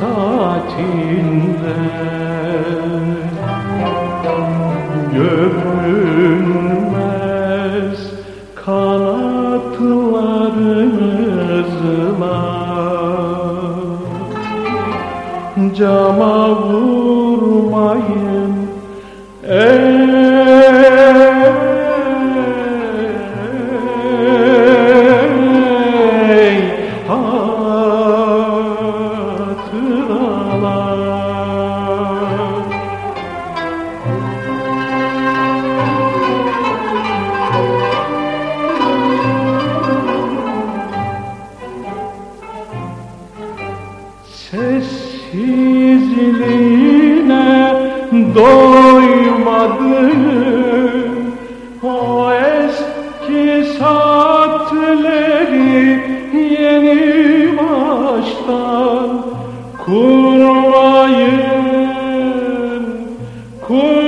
saatinde Gönlüm cama vurmayın. Ey Sessizliğine doymadım. O eski saatleri yeni baştan Kurmayın, kurmayın.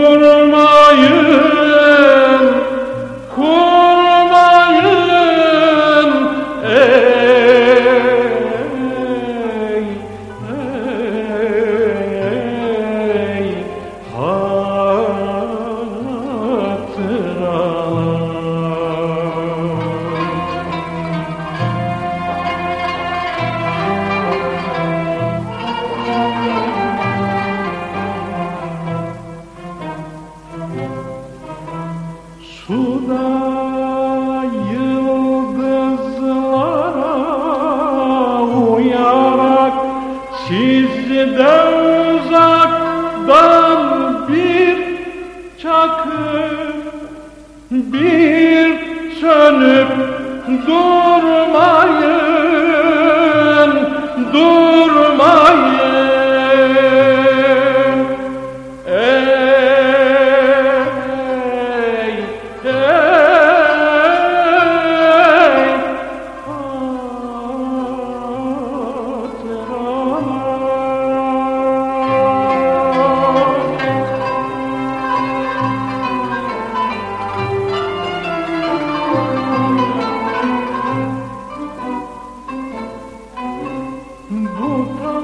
sakın bir sönüp durmayın.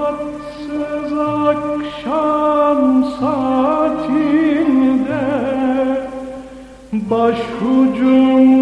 Kitapsız akşam saatinde Başucumda